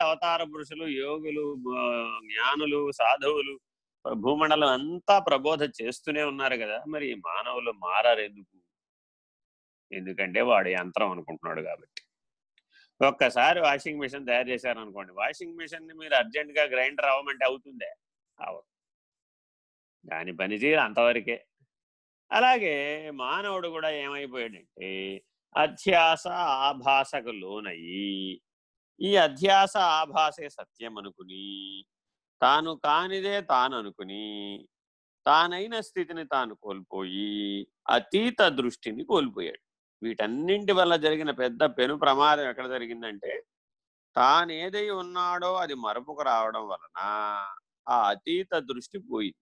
అవతార పురుషులు యోగులు జ్ఞానులు సాధువులు భూమండలం అంతా ప్రబోధ చేస్తూనే ఉన్నారు కదా. మరి మానవులు మారారు ఎందుకు? ఎందుకంటే వాడు యంత్రం అనుకుంటున్నాడు కాబట్టి. ఒక్కసారి వాషింగ్ మిషన్ తయారు చేశారనుకోండి వాషింగ్ మిషన్ని మీరు అర్జెంటుగా గ్రైండర్ అవ్వమంటే అవుతుందే? అవ దాని పనితీరు అంతవరకే. అలాగే మానవుడు కూడా ఏమైపోయాడంటే అత్యాస ఆభాసకు లోనయ్యి ఈ అధ్యాస ఆభాసే సత్యం అనుకుని తాను కానిదే తాను అనుకుని తానైన స్థితిని తాను కోల్పోయి అతీత దృష్టిని కోల్పోయాడు. వీటన్నింటి వల్ల జరిగిన పెద్ద పెను ప్రమాదం ఎక్కడ జరిగిందంటే తానేదై ఉన్నాడో అది మరపుకు రావడం వలన ఆ అతీత దృష్టి పోయింది.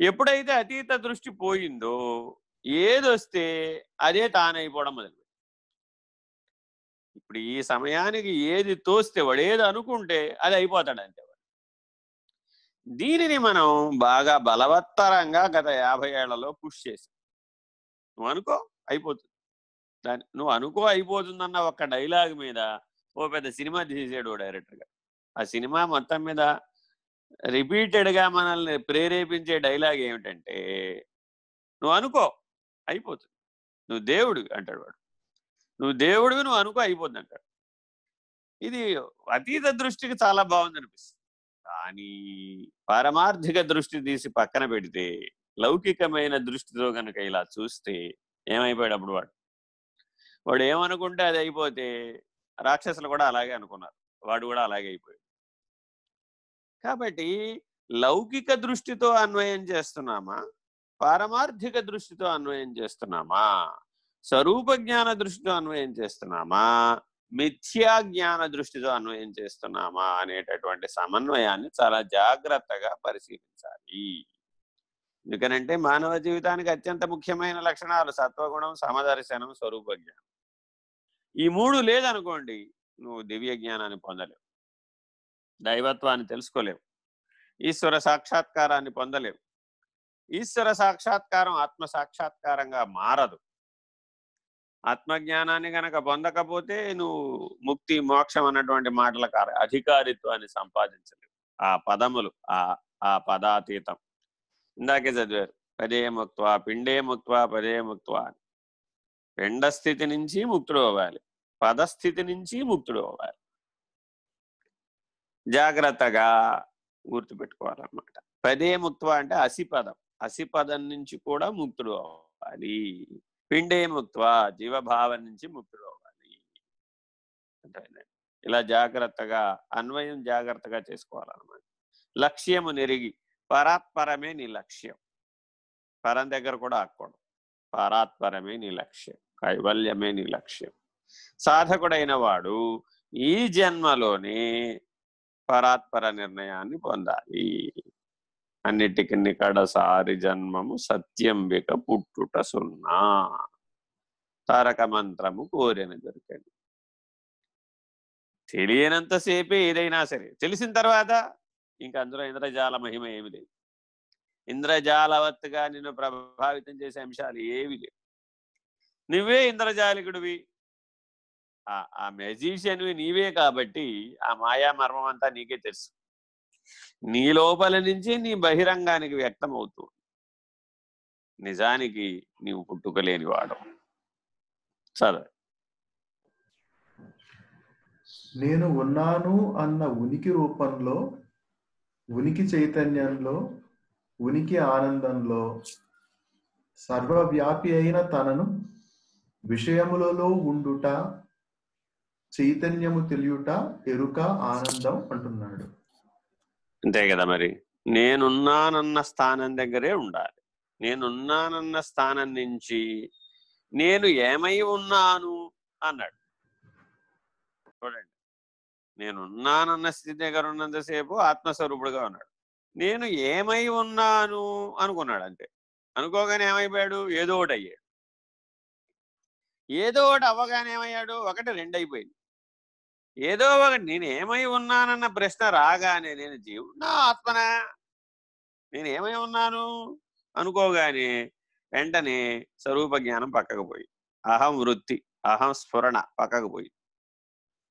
ఎప్పుడైతే అతీత దృష్టి పోయిందో ఏదొస్తే అదే తానైపోవడం మొదలు ఇప్పుడు ఈ సమయానికి ఏది తోస్తే వాడు ఏది అనుకుంటే అది అయిపోతాడు అంతే వాడు. దీనిని మనం బాగా బలవత్తరంగా గత యాభై ఏళ్ళలో పుష్ చేసాం నువ్వు అనుకో అయిపోతుంది. దాని నువ్వు అనుకో అయిపోతుందన్న ఒక్క డైలాగ్ మీద ఓ పెద్ద సినిమా తీసేసాడు డైరెక్టర్గా ఆ సినిమా మొత్తం మీద రిపీటెడ్గా మనల్ని ప్రేరేపించే డైలాగ్ ఏమిటంటే నువ్వు అనుకో అయిపోతుంది. నువ్వు దేవుడు అంటాడు వాడు. నువ్వు దేవుడివి నువ్వు అనుకో అయిపోద్ది అంటాడు ఇది అతీత దృష్టికి చాలా బాగుంది అనిపిస్తుంది కానీ పారమార్థిక దృష్టి తీసి పక్కన పెడితే లౌకికమైన దృష్టితో కనుక ఇలా చూస్తే ఏమైపోయాడు అప్పుడు వాడు? వాడు ఏమనుకుంటే అది అయిపోతే రాక్షసులు కూడా అలాగే అనుకున్నారు. వాడు కూడా అలాగే అయిపోయాడు. కాబట్టి లౌకిక దృష్టితో అన్వయం చేస్తున్నామా? పారమార్థిక దృష్టితో అన్వయం చేస్తున్నామా? స్వరూప జ్ఞాన దృష్టితో అన్వయం చేస్తున్నామా? మిథ్యా జ్ఞాన దృష్టితో అన్వయం చేస్తున్నామా? అనేటటువంటి సమన్వయాన్ని చాలా జాగ్రత్తగా పరిశీలించాలి. ఎందుకనంటే మానవ జీవితానికి అత్యంత ముఖ్యమైన లక్షణాలు సత్వగుణం సమదర్శనం స్వరూప జ్ఞానం ఈ మూడు లేదనుకోండి నువ్వు దివ్య జ్ఞానాన్ని పొందలేవు. దైవత్వాన్ని తెలుసుకోలేవు. ఈశ్వర సాక్షాత్కారాన్ని పొందలేవు. ఈశ్వర సాక్షాత్కారం ఆత్మ సాక్షాత్కారంగా మారదు. ఆత్మజ్ఞానాన్ని గనక పొందకపోతే నువ్వు ముక్తి మోక్షం అన్నటువంటి మాటల అధికారిత్వాన్ని సంపాదించలేవు. ఆ పదములు ఆ ఆ పదాతీతం. ఇందాకే చదివారు పదే ముక్త్వ పిండే ముక్త్వ పదే ముక్త్వ అని. స్థితి నుంచి ముక్తుడు అవ్వాలి. పదస్థితి నుంచి ముక్తుడు అవ్వాలి. జాగ్రత్తగా గుర్తుపెట్టుకోవాలన్నమాట. పదే ముక్త్వ అంటే అసిపదం. అసిపదం నుంచి కూడా ముక్తుడు అవ్వాలి. పిండే ముక్త్వ జీవభావం నుంచి ముక్తి అవ్వాలి అంటే ఇలా జాగ్రత్తగా అన్వయం జాగ్రత్తగా చేసుకోవాలన్నమాట. లక్ష్యము నెరిగి పరాత్పరమే నీ లక్ష్యం. పరం దగ్గర కూడా ఆక్కూడదు పరాత్పరమే నీ లక్ష్యం. కైవల్యమే నీ లక్ష్యం. సాధకుడైన వాడు ఈ జన్మలోనే పరాత్పర నిర్ణయాన్ని పొందాలి. అన్నిటికి కడసారి జన్మము సత్యంబిక పుట్టుట సున్నా. తారక మంత్రము కోరిన దొరికండి తెలియనంతసేపే ఏదైనా సరే తెలిసిన తర్వాత ఇంకా అందులో ఇంద్రజాల మహిమ ఏమి లేదు. ఇంద్రజాలవత్తుగా నిన్ను ప్రభావితం చేసే అంశాలు ఏవి లేవు. నువ్వే ఇంద్రజాలికుడివి. ఆ మెజీషియన్వి నీవే కాబట్టి ఆ మాయా మర్మం అంతా నీకే తెలుసు. నీ లోపల నుంచి నీ బహిరంగానికి వ్యక్తం అవుతూ నిజానికి నీవు పుట్టుకలేని వాడు. చదవ నేను ఉన్నాను అన్న ఉనికి రూపంలో ఉనికి చైతన్యంలో ఉనికి ఆనందంలో సర్వవ్యాపి అయిన తనను విషయములలో ఉండుట చైతన్యము తెలియుట ఎరుక ఆనందం అంటున్నాడు. అంతే కదా మరి. నేనున్నానన్న స్థానం దగ్గరే ఉండాలి. నేనున్నానన్న స్థానం నుంచి నేను ఏమై ఉన్నాను అన్నాడు. చూడండి. నేనున్నానన్న స్థితి దగ్గర ఉన్నంతసేపు ఆత్మస్వరూపుడుగా ఉన్నాడు. నేను ఏమై ఉన్నాను అనుకున్నాడు అంతే. అనుకోగానే ఏమైపోయాడు? ఏదో ఒకటి అయ్యాడు. ఏదో ఒకటి అవ్వగానే ఏమయ్యాడు? ఒకటి రెండు అయిపోయింది. ఏదో ఒకటి నేనేమై ఉన్నానన్న ప్రశ్న రాగానే నేను జీవున్నా ఆత్మనా? నేను ఏమై ఉన్నాను? అనుకోగానే వెంటనే స్వరూప జ్ఞానం పక్కకు పోయి అహం వృత్తి అహం స్ఫురణ పక్కకు పోయి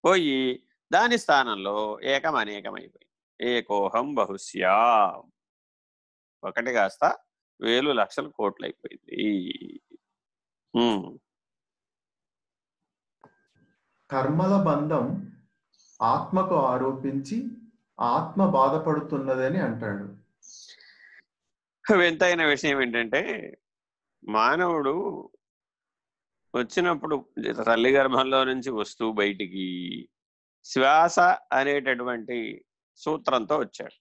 పోయి దాని స్థానంలో ఏకం అనేకమైపోయింది. ఏకోహం బహుశ్యా. ఒకటి కాస్త వేలు లక్షలు కోట్లు అయిపోయింది కర్మల బంధం ఆత్మకు ఆరోపించి ఆత్మ బాధపడుతున్నదని అంటాడు. వింతైన విషయం ఏంటంటే మానవుడు వచ్చినప్పుడు తల్లి గర్భంలో నుంచి వస్తూ బయటికి శ్వాస అనేటటువంటి సూత్రంతో వచ్చాడు.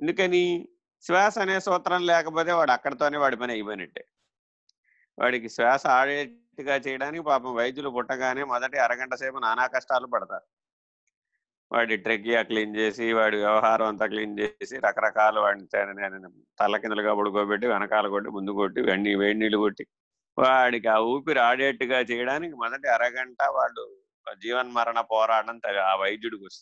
ఎందుకని? శ్వాస అనే సూత్రం లేకపోతే వాడు అక్కడితోనే వాడి పని అయిపోయినట్టే. వాడికి శ్వాస ఆడేట్టుగా చేయడానికి పాపం వైద్యులు పుట్టగానే మొదటి అరగంట సేపు నానా కష్టాలు పడతారు. వాడి ట్రెక్కియా క్లీన్ చేసి వాడి వ్యవహారం అంతా క్లీన్ చేసి రకరకాల వాడిని తల కిందలుగా పడుకోబెట్టి వెనకాల కొట్టి ముందు కొట్టి వెండి వేడి నీళ్ళు కొట్టి వాడికి ఆ ఊపిరి ఆడేట్టుగా చేయడానికి మొదటి అరగంట వాడు జీవన్మరణ పోరాటం ఆ వైద్యుడికి వస్తుంది.